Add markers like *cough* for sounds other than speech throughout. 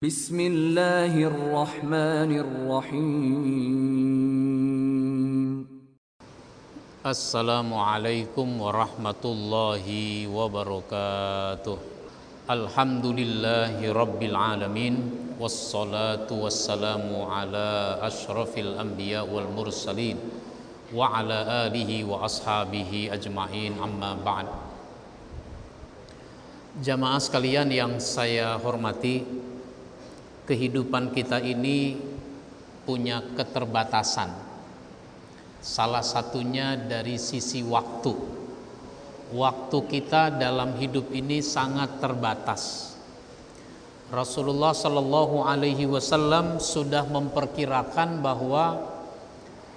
بسم الله الرحمن الرحيم. السلام عليكم ورحمة الله وبركاته. الحمد لله رب العالمين والصلاة والسلام على أشرف الأنبياء والمرسلين وعلى آله وأصحابه أجمعين. أما بعد Jamaah sekalian yang saya hormati, kehidupan kita ini punya keterbatasan. Salah satunya dari sisi waktu. Waktu kita dalam hidup ini sangat terbatas. Rasulullah Shallallahu Alaihi Wasallam sudah memperkirakan bahwa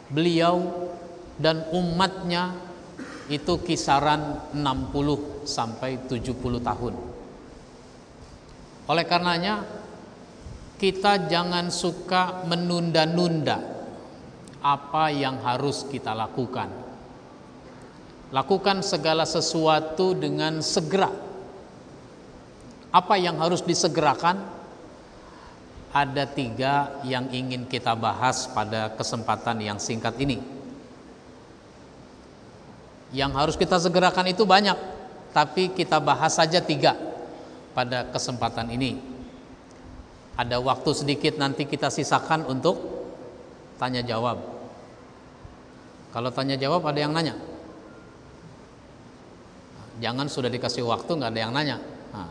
beliau dan umatnya itu kisaran 60 sampai 70 tahun. Oleh karenanya kita jangan suka menunda-nunda apa yang harus kita lakukan. Lakukan segala sesuatu dengan segera. Apa yang harus disegerakan? Ada tiga yang ingin kita bahas pada kesempatan yang singkat ini. Yang harus kita segerakan itu banyak, tapi kita bahas saja tiga pada kesempatan ini. Ada waktu sedikit nanti kita sisakan untuk tanya jawab. Kalau tanya jawab ada yang nanya. Jangan sudah dikasih waktu nggak ada yang nanya. Nah.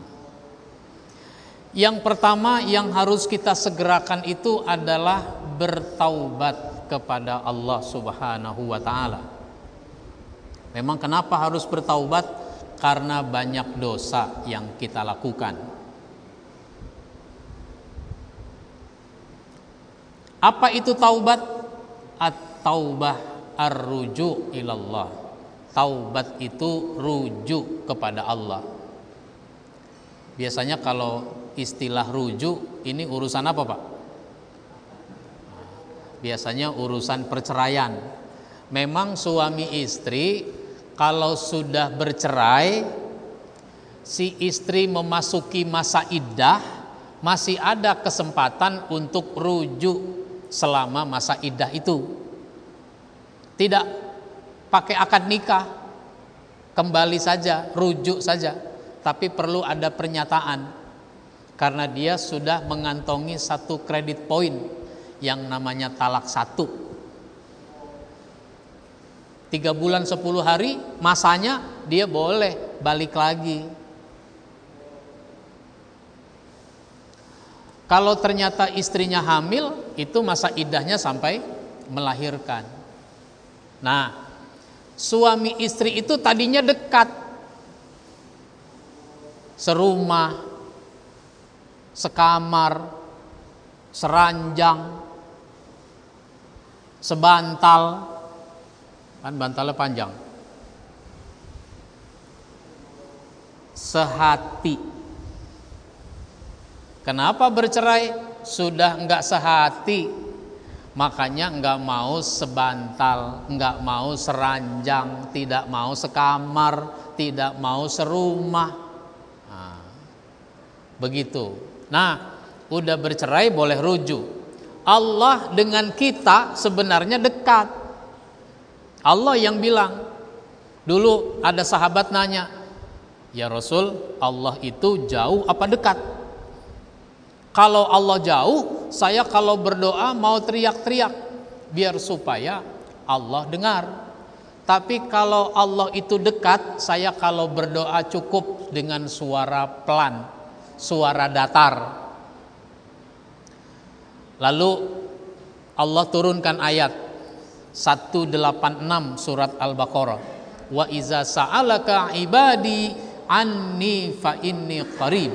Yang pertama yang harus kita segerakan itu adalah bertaubat kepada Allah Subhanahu wa taala. Memang kenapa harus bertaubat? Karena banyak dosa yang kita lakukan. Apa itu taubat? At-taubah ar-ruju ilallah. Taubat itu rujuk kepada Allah. Biasanya kalau istilah rujuk ini urusan apa, Pak? Biasanya urusan perceraian. Memang suami istri kalau sudah bercerai si istri memasuki masa iddah masih ada kesempatan untuk rujuk selama masa iddah itu. Tidak pakai akad nikah kembali saja rujuk saja tapi perlu ada pernyataan. Karena dia sudah mengantongi satu kredit poin yang namanya talak satu. Tiga bulan sepuluh hari masanya dia boleh balik lagi. Kalau ternyata istrinya hamil itu masa idahnya sampai melahirkan. Nah suami istri itu tadinya dekat. Serumah sekamar seranjang sebantal. Kan bantalnya panjang. Sehati. Kenapa bercerai sudah enggak sehati. Makanya enggak mau sebantal enggak mau seranjang tidak mau sekamar tidak mau serumah. Nah, begitu. Nah udah bercerai boleh rujuk. Allah dengan kita sebenarnya dekat. Allah yang bilang. Dulu ada sahabat nanya ya Rasul Allah itu jauh apa dekat kalau Allah jauh saya kalau berdoa mau teriak-teriak biar supaya Allah dengar tapi kalau Allah itu dekat saya kalau berdoa cukup dengan suara pelan suara datar lalu Allah turunkan ayat 186 surat Al-Baqarah. Wa iza sa'alaka ibadi anni fa inni qarib.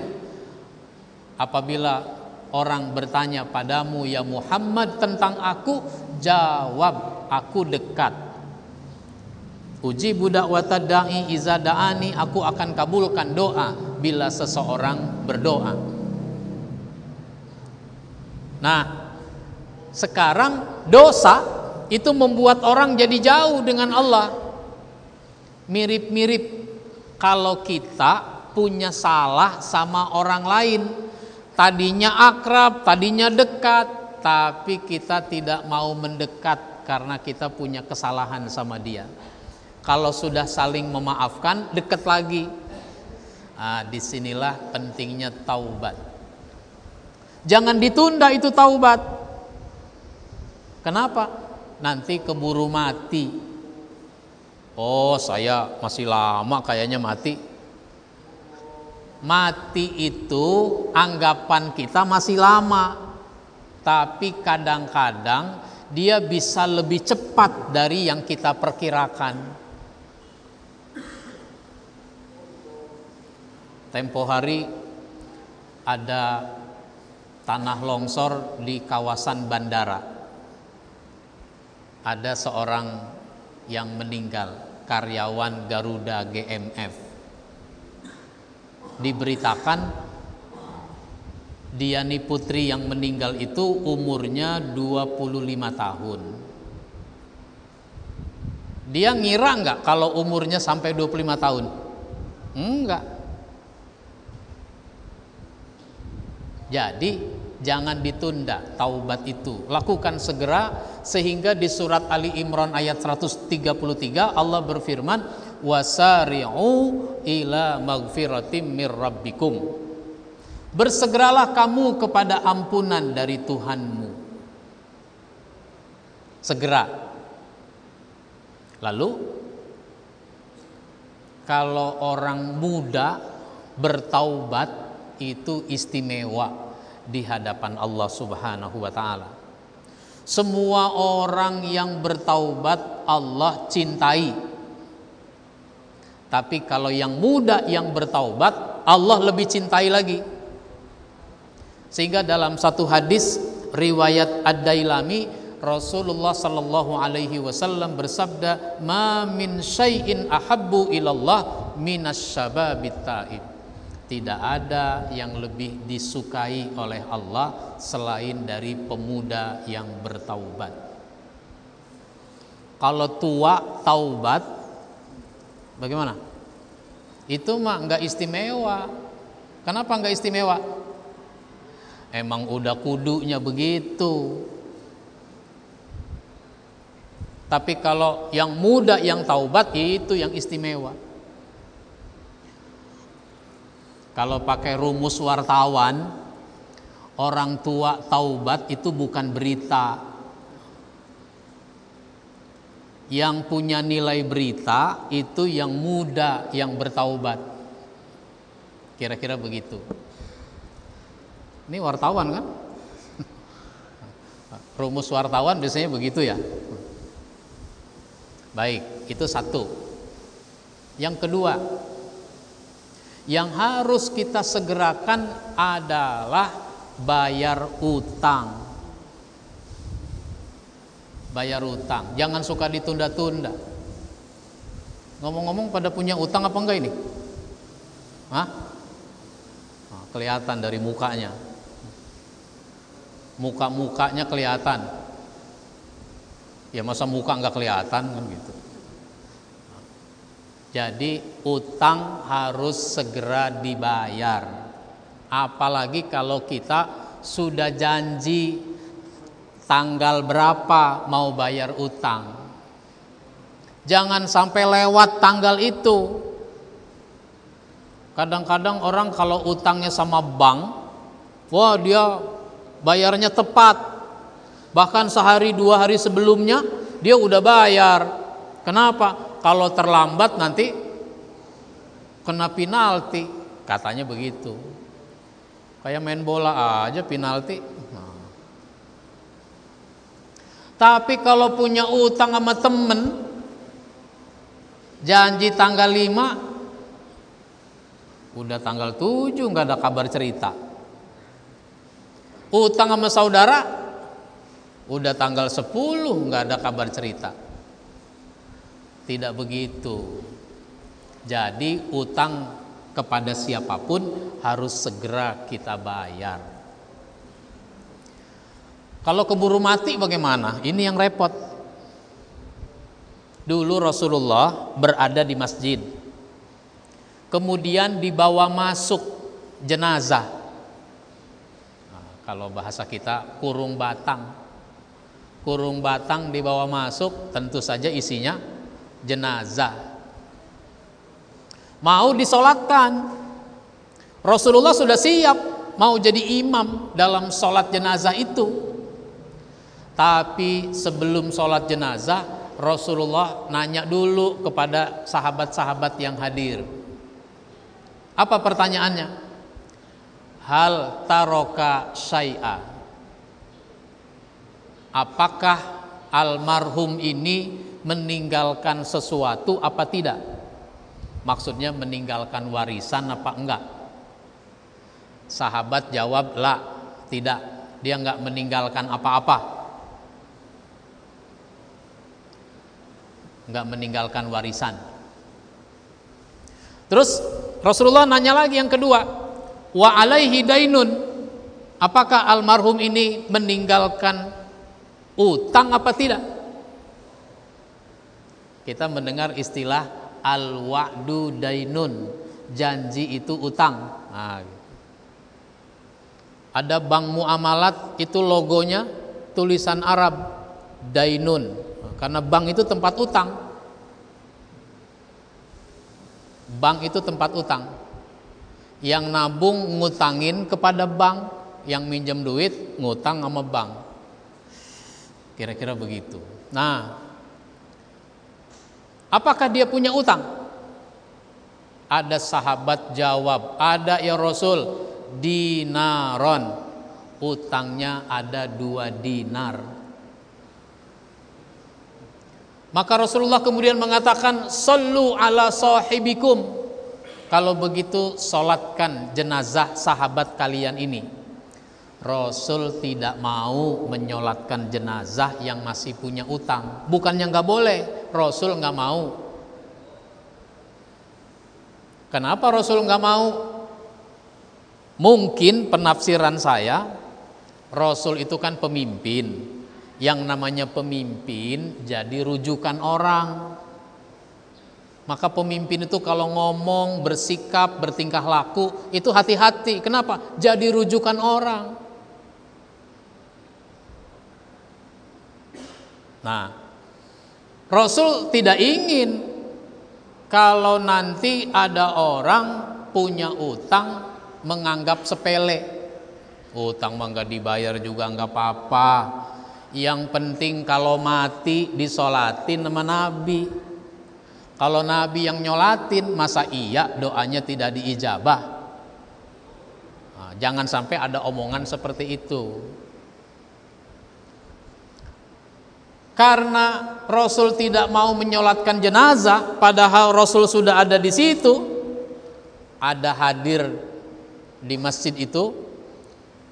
Apabila orang bertanya padamu ya Muhammad tentang aku, jawab aku dekat. Uji budak watadai iza da'ani aku akan kabulkan doa bila seseorang berdoa. Nah, sekarang dosa itu membuat orang jadi jauh dengan Allah. Mirip-mirip kalau kita punya salah sama orang lain, tadinya akrab, tadinya dekat, tapi kita tidak mau mendekat karena kita punya kesalahan sama dia. Kalau sudah saling memaafkan, dekat lagi. Nah, di sinilah pentingnya taubat. Jangan ditunda itu taubat. Kenapa? Nanti keburu mati. Oh, saya masih lama kayaknya mati. Mati itu anggapan kita masih lama. Tapi kadang-kadang dia bisa lebih cepat dari yang kita perkirakan. Tempo hari ada tanah longsor di kawasan bandara. Ada seorang yang meninggal, karyawan Garuda GMF. Diberitakan Diani Putri yang meninggal itu umurnya 25 tahun. Dia ngira nggak kalau umurnya sampai 25 tahun? Enggak. Jadi jangan ditunda taubat itu. Lakukan segera sehingga di surat Ali Imran ayat 133 Allah berfirman wasari'u ila magfiratim mir rabbikum. Bersegeralah kamu kepada ampunan dari Tuhanmu. Segera. Lalu kalau orang muda bertaubat itu istimewa di hadapan Allah Subhanahu wa taala. Semua orang yang bertaubat Allah cintai. Tapi kalau yang muda yang bertaubat Allah lebih cintai lagi. Sehingga dalam satu hadis riwayat Ad-Dailami Rasulullah sallallahu alaihi wasallam bersabda, "Ma min syai'in ahabbu ilallah minas syababit taib." Tidak ada yang lebih disukai oleh Allah selain dari pemuda yang bertaubat. Kalau tua taubat, bagaimana? Itu mah nggak istimewa. Kenapa nggak istimewa? Emang udah kudunya begitu. Tapi kalau yang muda yang taubat itu yang istimewa. Kalau pakai rumus wartawan, orang tua taubat itu bukan berita. Yang punya nilai berita itu yang muda yang bertaubat. Kira-kira begitu. Ini wartawan kan? *laughs* Rumus wartawan biasanya begitu ya. Baik, itu satu. Yang kedua, yang harus kita segerakan adalah bayar utang. Bayar utang, jangan suka ditunda-tunda. Ngomong-ngomong pada punya utang apa enggak ini? Hah? Nah, kelihatan dari mukanya. Muka-mukanya kelihatan. Ya masa muka enggak kelihatan kan gitu. Jadi utang harus segera dibayar. Apalagi kalau kita sudah janji tanggal berapa mau bayar utang. Jangan sampai lewat tanggal itu. Kadang-kadang orang kalau utangnya sama bank, wah dia bayarnya tepat. Bahkan sehari dua hari sebelumnya dia udah bayar. Kenapa? kalau terlambat nanti kena penalti katanya begitu kayak main bola aja penalti nah. Tapi kalau punya utang sama temen janji tanggal 5 udah tanggal 7 nggak ada kabar cerita utang sama saudara udah tanggal 10 nggak ada kabar cerita tidak begitu. Jadi utang kepada siapa pun harus segera kita bayar. Kalau keburu mati bagaimana? Ini yang repot. Dulu Rasulullah berada di masjid. Kemudian dibawa masuk jenazah. Kalau bahasa kita kurung batang. Kurung batang dibawa masuk tentu saja isinya jenazah. Mau disolatkan. Rasulullah sudah siap mau jadi imam dalam sholat jenazah itu. Tapi sebelum sholat jenazah Rasulullah nanya dulu kepada sahabat-sahabat yang hadir. Apa pertanyaannya? hal taroka syai'a? Apakah almarhum ini meninggalkan sesuatu apa tidak? Maksudnya meninggalkan warisan apa enggak? Sahabat jawab la tidak. Dia enggak meninggalkan apa-apa enggak meninggalkan warisan. Terus Rasulullah nanya lagi yang kedua wa alaihi dainun? Apakah almarhum ini meninggalkan utang apa tidak? Kita mendengar istilah al-wa'du dainun janji itu utang. Nah, ada bank muamalat itu logonya tulisan Arab dainun karena bank itu tempat utang. Bank itu tempat utang. Yang nabung ngutangin kepada bank yang minjem duit ngutang sama bank. Kira-kira begitu. Nah apakah dia punya utang? Ada sahabat jawab ada ya Rasul dinaron. Utangnya ada dua dinar maka Rasulullah kemudian mengatakan sallu ala sahibikum. Kalau begitu solatkan jenazah sahabat kalian ini. Rasul tidak mau menyolatkan jenazah yang masih punya utang. Bukannya nggak boleh Rasul nggak mau. Kenapa Rasul nggak mau? Mungkin penafsiran saya Rasul itu kan pemimpin Yang namanya pemimpin jadi rujukan orang maka pemimpin itu kalau ngomong, bersikap, bertingkah laku itu hati-hati. Kenapa? Jadi rujukan orang. Nah, Rasul tidak ingin kalau nanti ada orang punya utang menganggap sepele. Utang mah nggak dibayar juga nggak apa-apa. Yang penting kalau mati disolatin sama Nabi. Kalau Nabi yang nyolatin, masa iya doanya tidak diijabah? Nah, jangan sampai ada omongan seperti itu. Karena Rasul tidak mau menyolatkan jenazah, padahal Rasul sudah ada di situ, ada hadir di masjid itu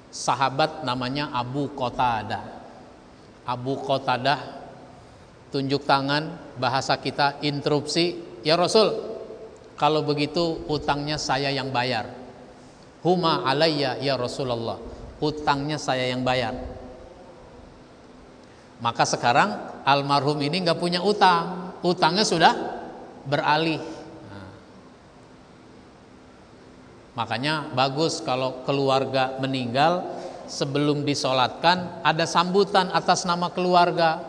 sahabat namanya Abu Qatadah. Abu Qatadah tunjuk tangan, bahasa kita interupsi, ya Rasul, kalau begitu utangnya saya yang bayar. Huma alayya ya Rasulullah, utangnya saya yang bayar. Maka sekarang almarhum ini nggak punya utang, utangnya sudah beralih. Nah. Makanya bagus kalau keluarga meninggal sebelum disolatkan ada sambutan atas nama keluarga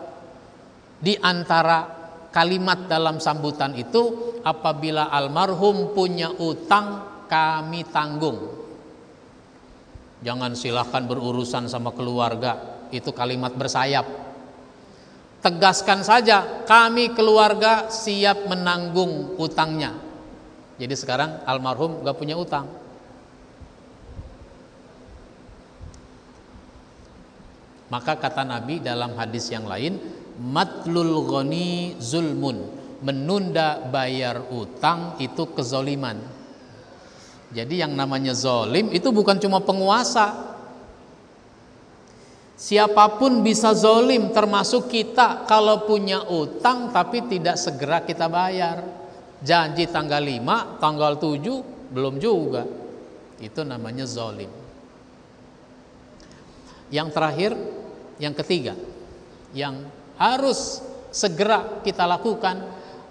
di antara kalimat dalam sambutan itu apabila almarhum punya utang kami tanggung. Jangan silahkan berurusan sama keluarga, itu kalimat bersayap. Tegaskan saja, kami keluarga siap menanggung utangnya. Jadi sekarang almarhum gak punya utang. Maka kata Nabi dalam hadis yang lain, matlul ghani zulmun menunda bayar utang itu kezoliman jadi yang namanya zolim itu bukan cuma penguasa Siapa pun bisa zolim termasuk kita kalau punya utang tapi tidak segera kita bayar. Janji tanggal 5, tanggal 7 belum juga. Itu namanya zolim. Yang terakhir, yang ketiga, yang harus segera kita lakukan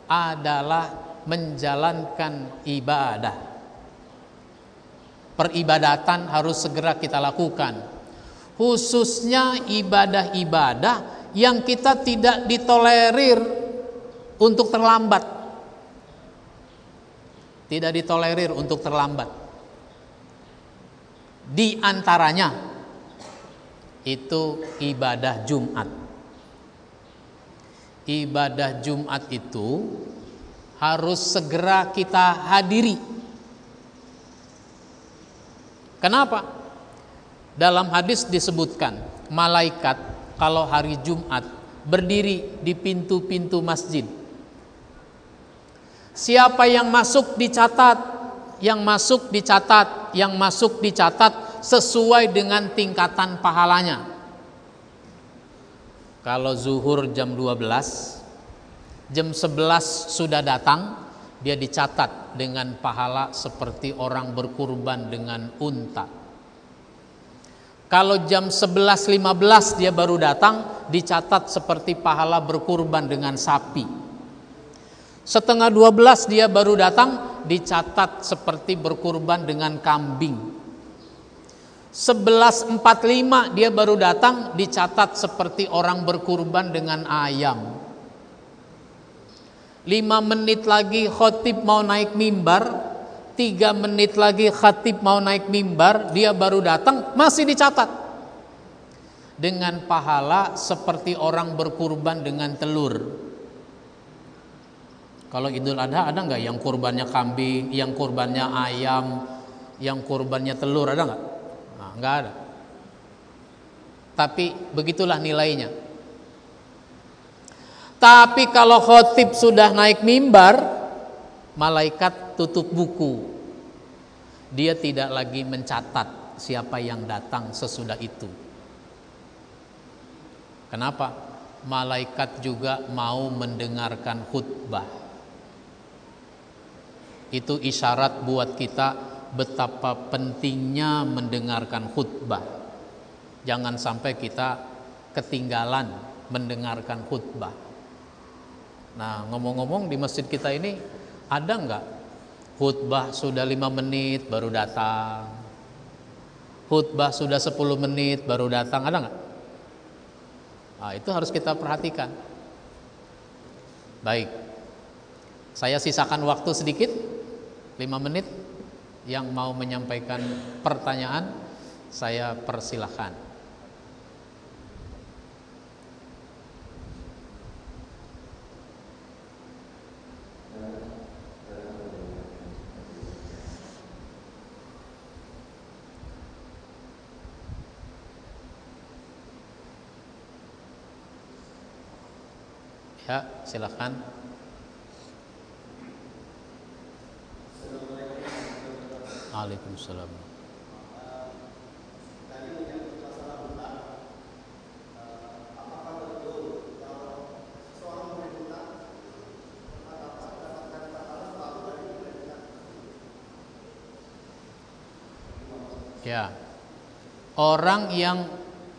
adalah menjalankan ibadah. Peribadatan harus segera kita lakukan. khususnya ibadah-ibadah yang kita tidak ditolerir untuk terlambat. Tidak ditolerir untuk terlambat. Di antaranya itu ibadah Jumat. Ibadah Jumat itu harus segera kita hadiri. Kenapa? Dalam hadis disebutkan, malaikat kalau hari Jumat berdiri di pintu-pintu masjid. Siapa yang masuk dicatat, yang masuk dicatat, yang masuk dicatat sesuai dengan tingkatan pahalanya. Kalau zuhur jam 12, jam 11 sudah datang, dia dicatat dengan pahala seperti orang berkurban dengan unta. Kalau jam 11.15 dia baru datang, dicatat seperti pahala berkurban dengan sapi. Setengah 12 dia baru datang, dicatat seperti berkurban dengan kambing. 11.45 dia baru datang, dicatat seperti orang berkurban dengan ayam. 5 menit lagi khotib mau naik mimbar, tiga menit lagi khatib mau naik mimbar, dia baru datang, masih dicatat. Dengan pahala seperti orang berkurban dengan telur. Kalau Idul Adha ada nggak yang kurbannya kambing, yang kurbannya ayam, yang kurbannya telur ada nggak? Nggak ada. Tapi begitulah nilainya. Tapi kalau khotib sudah naik mimbar, malaikat tutup buku. Dia tidak lagi mencatat siapa yang datang sesudah itu. Kenapa? Malaikat juga mau mendengarkan khutbah. Itu isyarat buat kita betapa pentingnya mendengarkan khutbah. Jangan sampai kita ketinggalan mendengarkan khutbah. Nah, ngomong-ngomong di masjid kita ini ada nggak Khutbah sudah lima menit baru datang. Khutbah sudah 10 menit baru datang. Ada nggak? Nah, itu harus kita perhatikan. Baik. Saya sisakan waktu sedikit. 5 menit. Yang mau menyampaikan pertanyaan saya persilahkan. Ya, silakan. Waalaikumsalam. Ya. Orang yang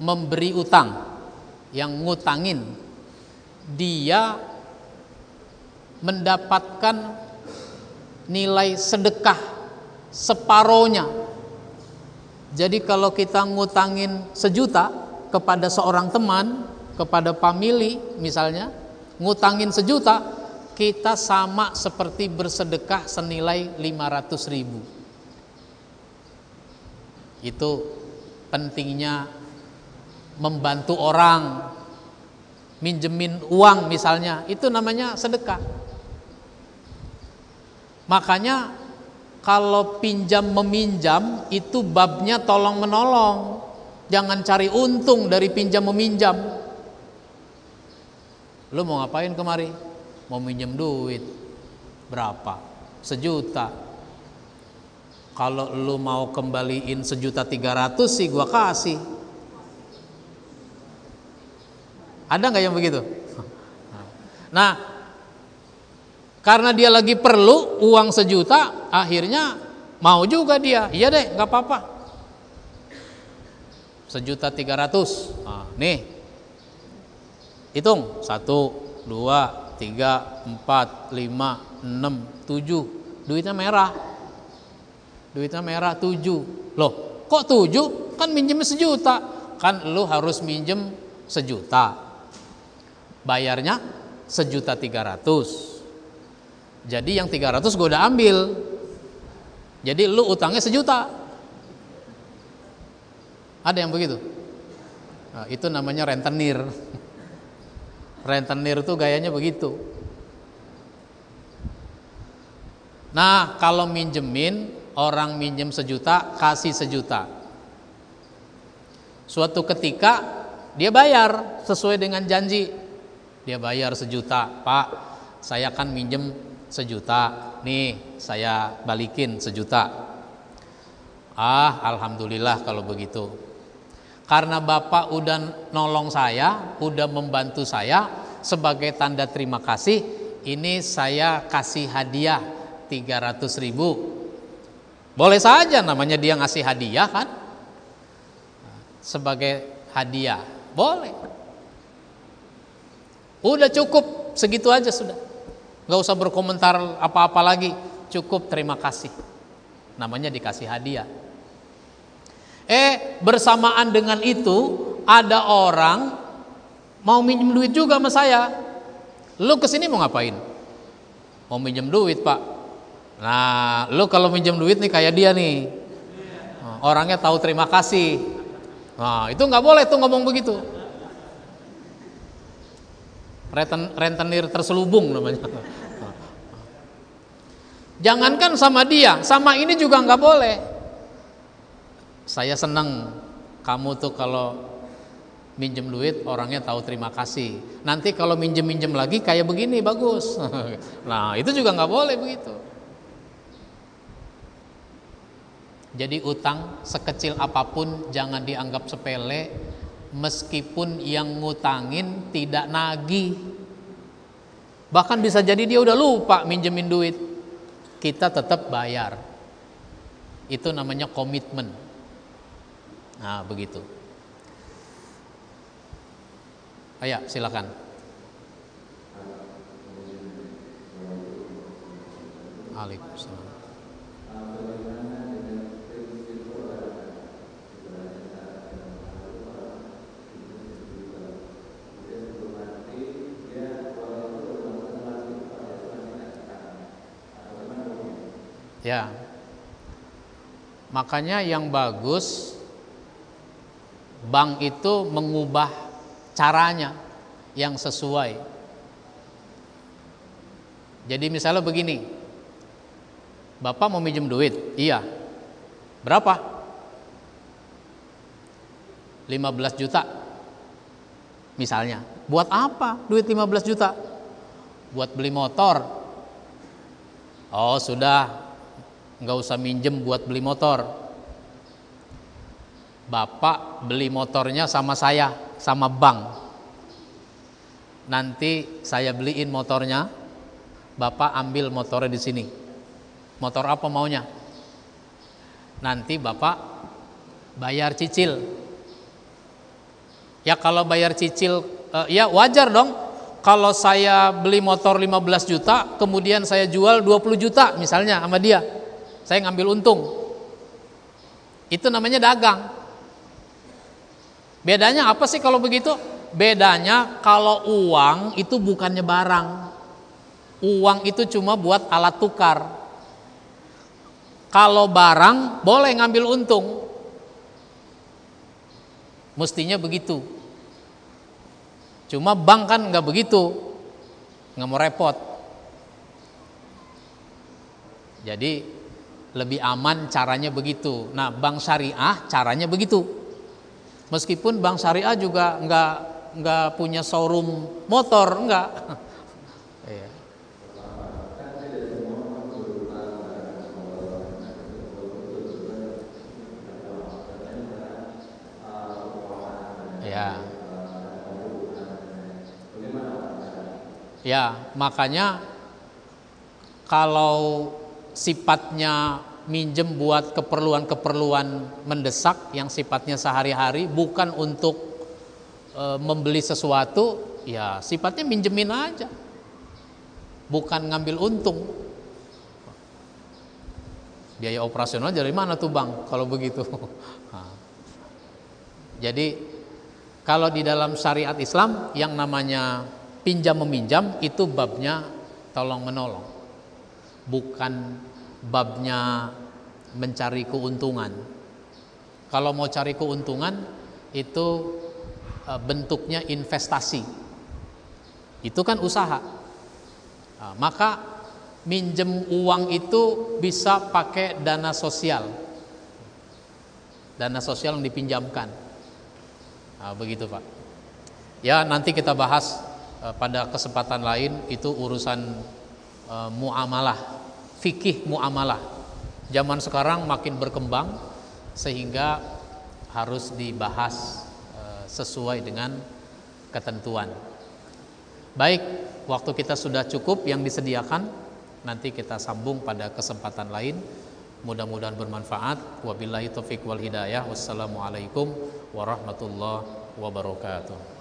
memberi utang, yang ngutangin dia mendapatkan nilai sedekah separohnya. Jadi kalau kita ngutangin sejuta kepada seorang teman, kepada family misalnya, ngutangin sejuta, kita sama seperti bersedekah senilai 500 ribu. Itu pentingnya membantu orang minjemin uang misalnya, itu namanya sedekah. Makanya kalau pinjam meminjam itu babnya tolong menolong. Jangan cari untung dari pinjam meminjam. Lu mau ngapain kemari? Mau minjem duit. Berapa? Sejuta. Kalau lu mau kembaliin sejuta tiga ratus sih gua kasih Ada nggak yang begitu? Nah, karena dia lagi perlu uang sejuta, akhirnya mau juga dia. Iya deh, nggak apa-apa. Sejuta tiga ratus. Nah, nih, hitung satu, dua, tiga, empat, lima, enam, tujuh. Duitnya merah. Duitnya merah tujuh. Loh, kok tujuh? Kan minjemnya sejuta. kan lu harus minjem sejuta. Bayarnya sejuta tiga ratus. Jadi yang tiga ratus gue udah ambil. Jadi lu utangnya sejuta. Ada yang begitu? Nah, itu namanya rentenir. *laughs* Rentenir tuh gayanya begitu. Nah, kalau minjemin orang minjem sejuta, kasih sejuta. Suatu ketika dia bayar sesuai dengan janji. Dia bayar sejuta, Pak. Saya kan minjem sejuta. Nih, saya balikin sejuta. Ah, alhamdulillah kalau begitu. Karena Bapak udah nolong saya, udah membantu saya sebagai tanda terima kasih, ini saya kasih hadiah 300 ribu boleh saja namanya dia ngasih hadiah kan? Sebagai hadiah. Boleh. Udah cukup, segitu aja sudah. Gak usah berkomentar apa-apa lagi. Cukup terima kasih. Namanya dikasih hadiah. Eh, bersamaan dengan itu ada orang mau minjem duit juga sama saya. Lu ke sini mau ngapain? Mau minjem duit, Pak. Nah, lu kalau minjem duit nih kayak dia nih, orangnya tahu terima kasih. Nah, itu nggak boleh tuh ngomong begitu. Renten, rentenir terselubung namanya. Jangankan sama dia, sama ini juga nggak boleh. Saya senang kamu tuh kalau minjem duit orangnya tahu terima kasih. Nanti kalau minjem minjem lagi kayak begini bagus. *laughs* Nah itu juga nggak boleh begitu. Jadi utang sekecil apa pun jangan dianggap sepele meskipun yang ngutangin tidak nagih. Bahkan bisa jadi dia udah lupa minjemin duit. Kita tetap bayar. Itu namanya komitmen. Nah, begitu. Ayo, silakan. Waalaikumsalam. Ya. Makanya yang bagus bank itu mengubah caranya yang sesuai. Jadi misalnya begini. Bapak mau minjem duit? Iya. Berapa? 15 juta. Misalnya. Buat apa duit 15 juta? Buat beli motor. Oh, sudah nggak usah minjem buat beli motor. Bapak beli motornya sama saya, sama bank. Nanti saya beliin motornya, Bapak ambil motornya di sini. Motor apa maunya? Nanti Bapak bayar cicil. Ya kalau bayar cicil, uh, ya wajar dong. Kalau saya beli motor 15 juta, kemudian saya jual 20 juta misalnya sama dia saya ngambil untung. Itu namanya dagang. Bedanya apa sih kalau begitu? Bedanya kalau uang itu bukannya barang. Uang itu cuma buat alat tukar. Kalau barang boleh ngambil untung. Mestinya begitu. Cuma bank kan nggak begitu, nggak mau repot. Jadi lebih aman caranya begitu. Nah, bank syariah caranya begitu. Meskipun bank syariah juga nggak nggak punya showroom motor, enggak. *laughs* Iya. Ya. Ya, makanya kalau sifatnya minjem buat keperluan-keperluan mendesak yang sifatnya sehari-hari bukan untuk e, membeli sesuatu ya sifatnya minjemin aja. Bukan ngambil untung. Biaya operasional dari mana tuh bang? Kalau begitu. *laughs* Jadi Kalau di dalam syariat Islam yang namanya pinjam meminjam itu babnya tolong menolong. Bukan babnya mencari keuntungan. Kalau mau cari keuntungan itu e, bentuknya investasi. Itu kan usaha. Nah, maka minjem uang itu bisa pakai dana sosial. Dana sosial yang dipinjamkan. Nah, begitu Pak. Ya nanti kita bahas e, pada kesempatan lain itu urusan e, muamalah, fikih muamalah zaman sekarang makin berkembang sehingga harus dibahas eh, sesuai dengan ketentuan. Baik, waktu kita sudah cukup yang disediakan, nanti kita sambung pada kesempatan lain. Mudah-mudahan bermanfaat. Wabillahi taufiq wal hidayah. Wassalamualaikum warahmatullahi wabarakatuh.